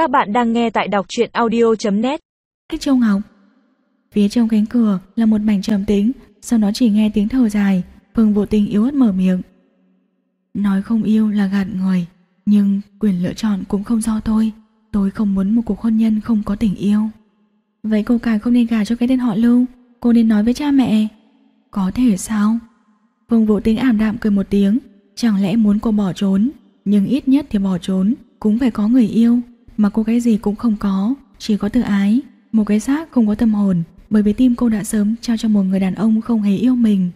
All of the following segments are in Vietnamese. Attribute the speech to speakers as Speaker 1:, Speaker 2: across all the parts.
Speaker 1: Các bạn đang nghe tại đọc truyện audio.net
Speaker 2: kích Châu Ngọc. Phía trong cánh cửa là một mảnh trầm tĩnh, Sau đó chỉ nghe tiếng thở dài, Phương vô tình yếu ớt mở miệng. Nói không yêu là gạt người, Nhưng quyền lựa chọn cũng không do tôi. Tôi không muốn một cuộc hôn nhân không có tình yêu. Vậy cô càng không nên gả cho cái tên họ Lưu, Cô nên nói với cha mẹ. Có thể sao? Phương Vũ Tính ảm đạm cười một tiếng, Chẳng lẽ muốn cô bỏ trốn, Nhưng ít nhất thì bỏ trốn Cũng phải có người yêu. Mà cô cái gì cũng không có, Chỉ có tự ái. Một cái xác không có tâm hồn, Bởi vì tim cô đã sớm trao cho một người đàn ông không hề yêu mình.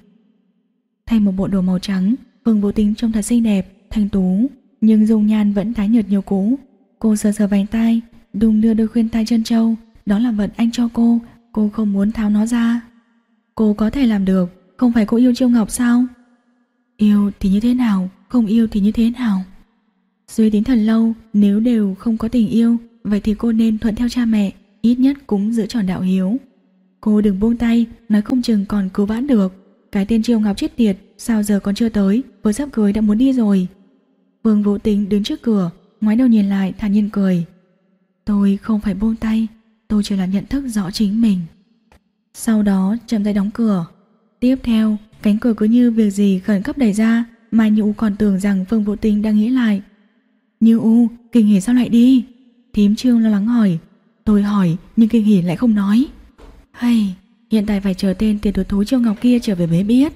Speaker 2: Thay một bộ đồ màu trắng Phương Vũ Tính trông thật xinh đẹp, Thanh tú, Nhưng dung nhan vẫn tái nhợt nhiều cũ. Cô sờ sờ vành tai, Đung đưa đôi khuyên tai chân châu Đó là vật anh cho cô Cô không muốn tháo nó ra. Cô có thể làm được, Không phải cô yêu Chiêu Ngọc sao? Yêu thì như thế nào, Không yêu thì như thế nào? Dưới tính thần lâu, Nếu đều không có tình yêu, Vậy thì cô nên thuận theo cha mẹ, Ít nhất cũng giữ tròn đạo hiếu. Cô đừng buông tay, Nói không chừng còn cứu vãn được. Cái tên triều Ngọc chết tiệt, Sao giờ còn chưa tới, Vừa sắp cưới đã muốn đi rồi. Vương Vũ Tính đứng trước cửa, ngoái đầu nhìn lại, thản nhiên cười. Tôi không phải buông tay, Tôi chỉ là nhận thức rõ chính mình. Sau đó, chậm tay đóng cửa. Tiếp theo, cánh cửa cứ như việc gì khẩn cấp đẩy ra Mai Nhũ còn tưởng rằng Phương Vũ Tinh đang nghĩ lại như U, kinh hỉ sao lại đi? Thím Trương lo lắng hỏi. Tôi hỏi nhưng kinh hỉ lại không nói. Hay, hiện tại phải chờ tên tiền tuột thú Trương Ngọc kia trở về mới biết.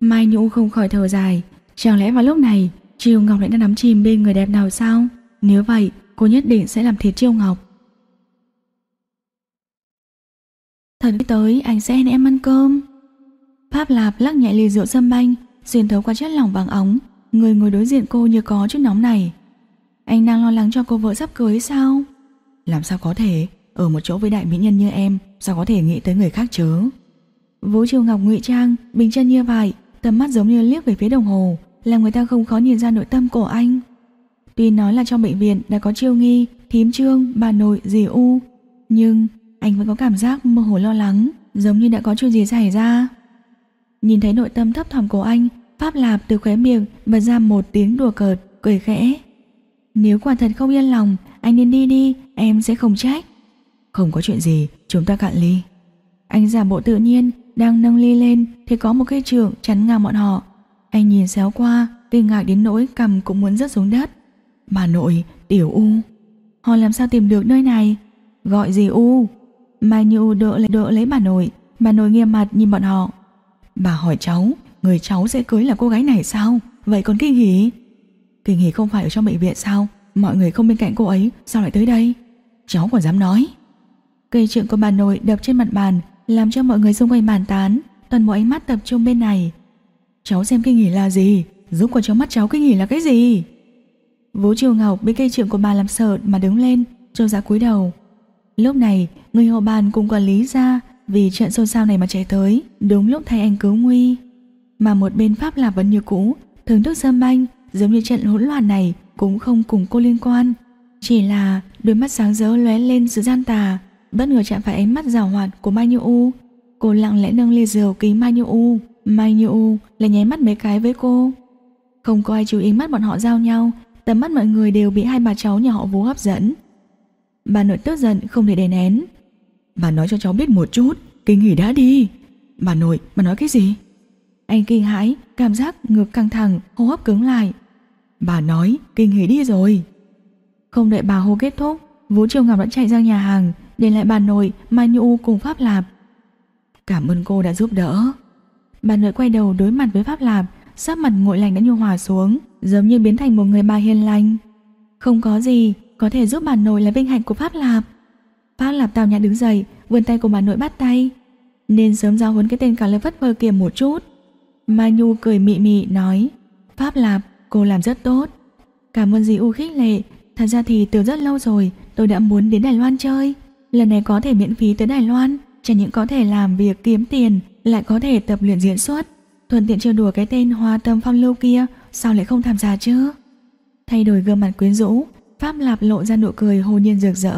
Speaker 2: Mai Như U không khỏi thở dài. Chẳng lẽ vào lúc này Triều Ngọc lại đang nắm chìm bên người đẹp nào sao? Nếu vậy cô nhất định sẽ làm thịt Triều Ngọc. Thật tới anh sẽ hẹn em ăn cơm. Pháp Lạp lắc nhẹ ly rượu sâm banh Xuyên thấu qua chất lỏng vàng óng. Người ngồi đối diện cô như có chút nóng này Anh đang lo lắng cho cô vợ sắp cưới sao? Làm sao có thể? Ở một chỗ với đại mỹ nhân như em Sao có thể nghĩ tới người khác chứ? Vũ Triều Ngọc ngụy trang Bình chân như vậy Tầm mắt giống như liếc về phía đồng hồ Làm người ta không khó nhìn ra nội tâm của anh. Tuy nói là trong bệnh viện đã có chiêu nghi Thím trương, bà nội, dì U Nhưng anh vẫn có cảm giác mơ hồ lo lắng Giống như đã có chuyện gì xảy ra. Nhìn thấy nội tâm thấp thỏm của anh Pháp Lạp từ khóe miệng bật ra một tiếng đùa cợt Cười khẽ Nếu quả thật không yên lòng Anh nên đi đi em sẽ không trách. Không có chuyện gì chúng ta cạn ly. Anh giả bộ tự nhiên Đang nâng ly lên Thì có một cây trượng chắn ngang bọn họ. Anh nhìn xéo qua Kinh ngạc đến nỗi cầm cũng muốn rớt xuống đất. Bà nội, tiểu U. Họ làm sao tìm được nơi này? Gọi gì U? Mai Như U đỡ lấy, đỡ lấy bà nội. Bà nội nghiêm mặt nhìn bọn họ. Bà hỏi cháu Người cháu sẽ cưới là cô gái này sao? Vậy còn Kinh Hỷ kỳ nghỉ không phải ở trong bệnh viện sao? Mọi người không bên cạnh cô ấy Sao lại tới đây? Cháu còn dám nói. Cây trượng của bà nội đập trên mặt bàn Làm cho mọi người xung quanh bàn tán Toàn bộ ánh mắt tập trung bên này. Cháu xem Kinh nghỉ là gì? Giúp của cháu mắt cháu Kinh nghỉ là cái gì? Vũ Triều Ngọc bị cây trượng của bà làm sợ Mà đứng lên trông ra cúi đầu. Lúc này người hậu bàn cùng quản lý ra vì trận xôn xao này mà chạy tới, đúng lúc thay anh cứu nguy. Mà một bên Pháp là vẫn như cũ, thưởng thức sâm banh, giống như trận hỗn loạn này cũng không cùng cô liên quan. Chỉ là đôi mắt sáng rỡ lóe lên sự gian tà, bất ngờ chạm phải ánh mắt rào hoạt của Mai Như U. Cô lặng lẽ nâng ly rượu ký Mai Như U, Mai Như U lại nháy mắt mấy cái với cô. Không có ai chú ý mắt bọn họ giao nhau, tầm mắt mọi người đều bị hai bà cháu nhà họ Vũ hấp dẫn. Bà nội tức giận không thể đè nén, Bà nói cho cháu biết một chút Kinh nghỉ đã đi Bà nội, bà nói cái gì Anh kinh hãi, cảm giác ngực căng thẳng Hô hấp cứng lại Bà nói kinh hỉ đi rồi. Không đợi bà hô kết thúc Vũ Triều Ngọc đã chạy ra nhà hàng Để lại bà nội, Mai Như U cùng Pháp Lạp. Cảm ơn cô đã giúp đỡ. Bà nội quay đầu đối mặt với Pháp Lạp Sắc mặt nguội lạnh đã nhu hòa xuống Giống như biến thành một người bà hiền lành. Không có gì Có thể giúp bà nội là vinh hạnh của Pháp Lạp. Pháp Lạp tào nhã đứng dậy, vươn tay của bà nội bắt tay. Nên sớm giao huấn cái tên cả lời vất vơ kia một chút. Mai Nhu cười mị mị nói, Pháp Lạp, cô làm rất tốt. Cảm ơn dì U khích lệ, thật ra thì từ rất lâu rồi tôi đã muốn đến Đài Loan chơi. Lần này có thể miễn phí tới Đài Loan, chẳng những có thể làm việc kiếm tiền, lại có thể tập luyện diễn xuất. Thuận tiện trêu đùa cái tên Hoa Tâm Phong Lưu kia, sao lại không tham gia chứ? Thay đổi gương mặt quyến rũ, Pháp Lạp lộ ra nụ cười hồ nhiên rực rỡ.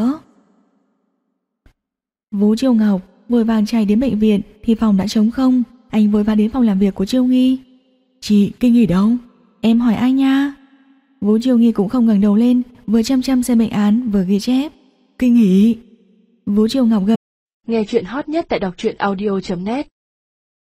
Speaker 2: Vũ Triều Ngọc vội vàng chạy đến bệnh viện thì phòng đã trống không, anh vội vàng đến phòng làm việc của Triều Nghi. "Chị, kinh nghỉ đâu?" Em hỏi ai nha. Vũ Triều Nghi cũng không ngẩng đầu lên, vừa chăm chăm xem bệnh án vừa ghi chép. Kinh hỉ! Vũ Triều Ngọc gật.
Speaker 1: Nghe chuyện hot nhất tại đọc truyện audio.net